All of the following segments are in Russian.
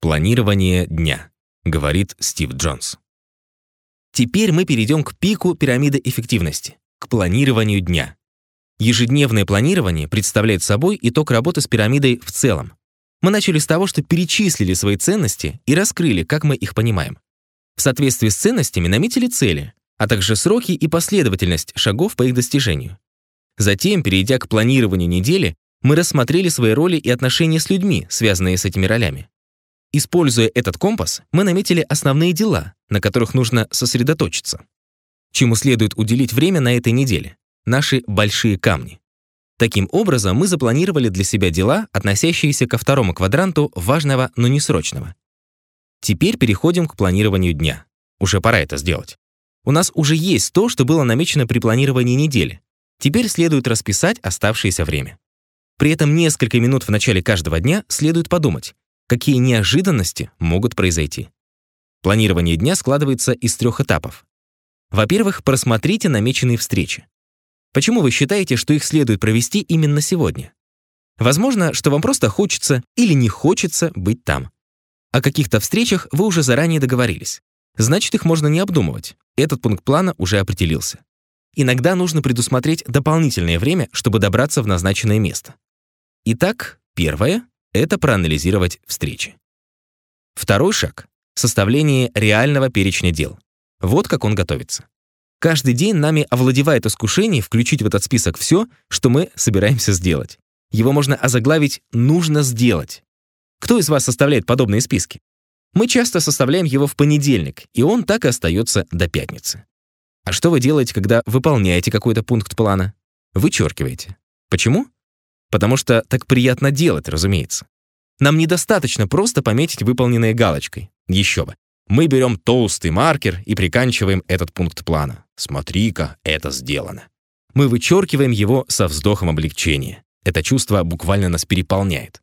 Планирование дня, говорит Стив Джонс. Теперь мы перейдем к пику пирамиды эффективности, к планированию дня. Ежедневное планирование представляет собой итог работы с пирамидой в целом. Мы начали с того, что перечислили свои ценности и раскрыли, как мы их понимаем. В соответствии с ценностями наметили цели, а также сроки и последовательность шагов по их достижению. Затем, перейдя к планированию недели, мы рассмотрели свои роли и отношения с людьми, связанные с этими ролями. Используя этот компас, мы наметили основные дела, на которых нужно сосредоточиться. Чему следует уделить время на этой неделе? Наши большие камни. Таким образом, мы запланировали для себя дела, относящиеся ко второму квадранту важного, но не срочного. Теперь переходим к планированию дня. Уже пора это сделать. У нас уже есть то, что было намечено при планировании недели. Теперь следует расписать оставшееся время. При этом несколько минут в начале каждого дня следует подумать, какие неожиданности могут произойти. Планирование дня складывается из трех этапов. Во-первых, просмотрите намеченные встречи. Почему вы считаете, что их следует провести именно сегодня? Возможно, что вам просто хочется или не хочется быть там. О каких-то встречах вы уже заранее договорились. Значит, их можно не обдумывать. Этот пункт плана уже определился. Иногда нужно предусмотреть дополнительное время, чтобы добраться в назначенное место. Итак, первое это проанализировать встречи. Второй шаг — составление реального перечня дел. Вот как он готовится. Каждый день нами овладевает искушение включить в этот список все, что мы собираемся сделать. Его можно озаглавить «нужно сделать». Кто из вас составляет подобные списки? Мы часто составляем его в понедельник, и он так и остается до пятницы. А что вы делаете, когда выполняете какой-то пункт плана? Вычеркиваете. Почему? Потому что так приятно делать, разумеется. Нам недостаточно просто пометить выполненное галочкой. Еще бы. Мы берем толстый маркер и приканчиваем этот пункт плана. Смотри-ка, это сделано. Мы вычеркиваем его со вздохом облегчения. Это чувство буквально нас переполняет.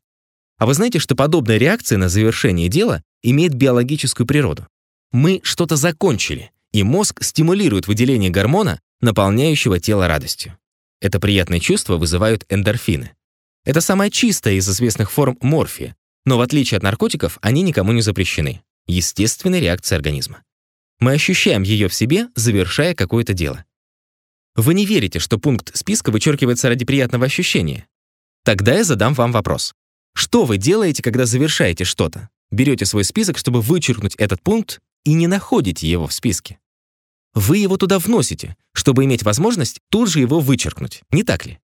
А вы знаете, что подобная реакция на завершение дела имеет биологическую природу? Мы что-то закончили, и мозг стимулирует выделение гормона, наполняющего тело радостью. Это приятное чувство вызывают эндорфины. Это самая чистая из известных форм морфия, но в отличие от наркотиков, они никому не запрещены. Естественная реакция организма. Мы ощущаем ее в себе, завершая какое-то дело. Вы не верите, что пункт списка вычеркивается ради приятного ощущения? Тогда я задам вам вопрос. Что вы делаете, когда завершаете что-то? Берете свой список, чтобы вычеркнуть этот пункт, и не находите его в списке. Вы его туда вносите, чтобы иметь возможность тут же его вычеркнуть, не так ли?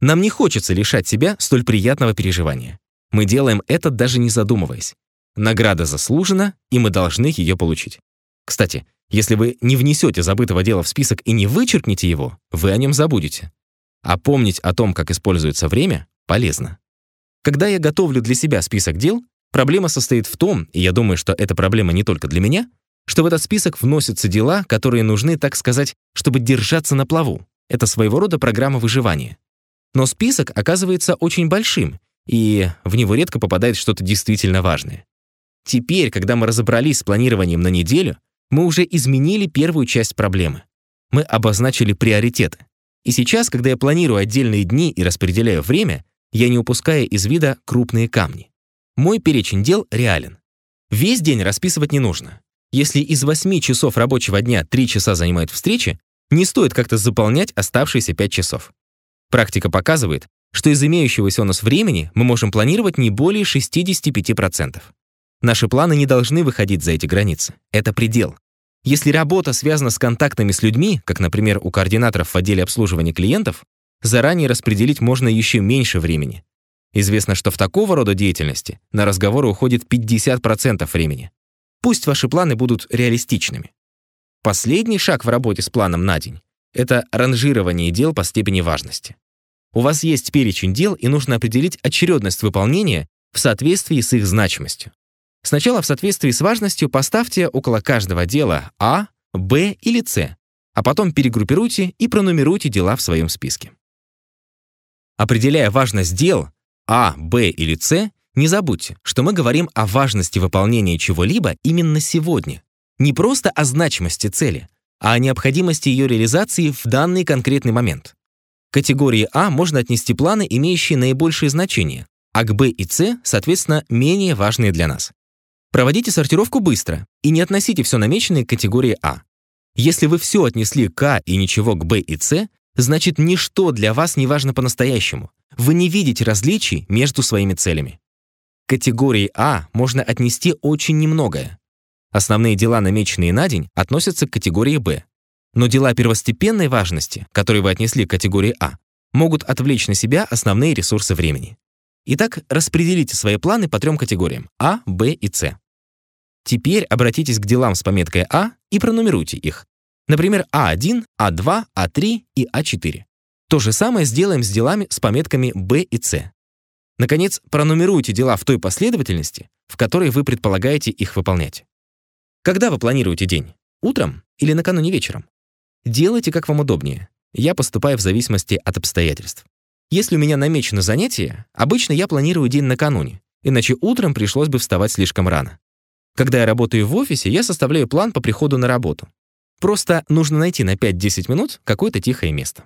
Нам не хочется лишать себя столь приятного переживания. Мы делаем это даже не задумываясь. Награда заслужена, и мы должны ее получить. Кстати, если вы не внесете забытого дела в список и не вычеркнете его, вы о нем забудете. А помнить о том, как используется время, полезно. Когда я готовлю для себя список дел, проблема состоит в том, и я думаю, что эта проблема не только для меня, что в этот список вносятся дела, которые нужны, так сказать, чтобы держаться на плаву. Это своего рода программа выживания. Но список оказывается очень большим, и в него редко попадает что-то действительно важное. Теперь, когда мы разобрались с планированием на неделю, мы уже изменили первую часть проблемы. Мы обозначили приоритеты. И сейчас, когда я планирую отдельные дни и распределяю время, я не упускаю из вида крупные камни. Мой перечень дел реален. Весь день расписывать не нужно. Если из 8 часов рабочего дня 3 часа занимают встречи, не стоит как-то заполнять оставшиеся 5 часов. Практика показывает, что из имеющегося у нас времени мы можем планировать не более 65%. Наши планы не должны выходить за эти границы. Это предел. Если работа связана с контактами с людьми, как, например, у координаторов в отделе обслуживания клиентов, заранее распределить можно еще меньше времени. Известно, что в такого рода деятельности на разговоры уходит 50% времени. Пусть ваши планы будут реалистичными. Последний шаг в работе с планом на день — это ранжирование дел по степени важности. У вас есть перечень дел, и нужно определить очередность выполнения в соответствии с их значимостью. Сначала в соответствии с важностью поставьте около каждого дела А, Б или С, а потом перегруппируйте и пронумеруйте дела в своем списке. Определяя важность дел А, Б или С, не забудьте, что мы говорим о важности выполнения чего-либо именно сегодня. Не просто о значимости цели, а о необходимости ее реализации в данный конкретный момент. К категории А можно отнести планы, имеющие наибольшее значение, а к Б и С, соответственно, менее важные для нас. Проводите сортировку быстро и не относите все намеченное к категории А. Если вы все отнесли к А и ничего к Б и С, значит ничто для вас не важно по-настоящему. Вы не видите различий между своими целями. Категории А можно отнести очень немногое. Основные дела, намеченные на день, относятся к категории Б. Но дела первостепенной важности, которые вы отнесли к категории А, могут отвлечь на себя основные ресурсы времени. Итак, распределите свои планы по трем категориям А, Б и С. Теперь обратитесь к делам с пометкой А и пронумеруйте их. Например, А1, А2, А3 и А4. То же самое сделаем с делами с пометками Б и С. Наконец, пронумеруйте дела в той последовательности, в которой вы предполагаете их выполнять. Когда вы планируете день? Утром или накануне вечером? Делайте, как вам удобнее. Я поступаю в зависимости от обстоятельств. Если у меня намечено занятие, обычно я планирую день накануне, иначе утром пришлось бы вставать слишком рано. Когда я работаю в офисе, я составляю план по приходу на работу. Просто нужно найти на 5-10 минут какое-то тихое место.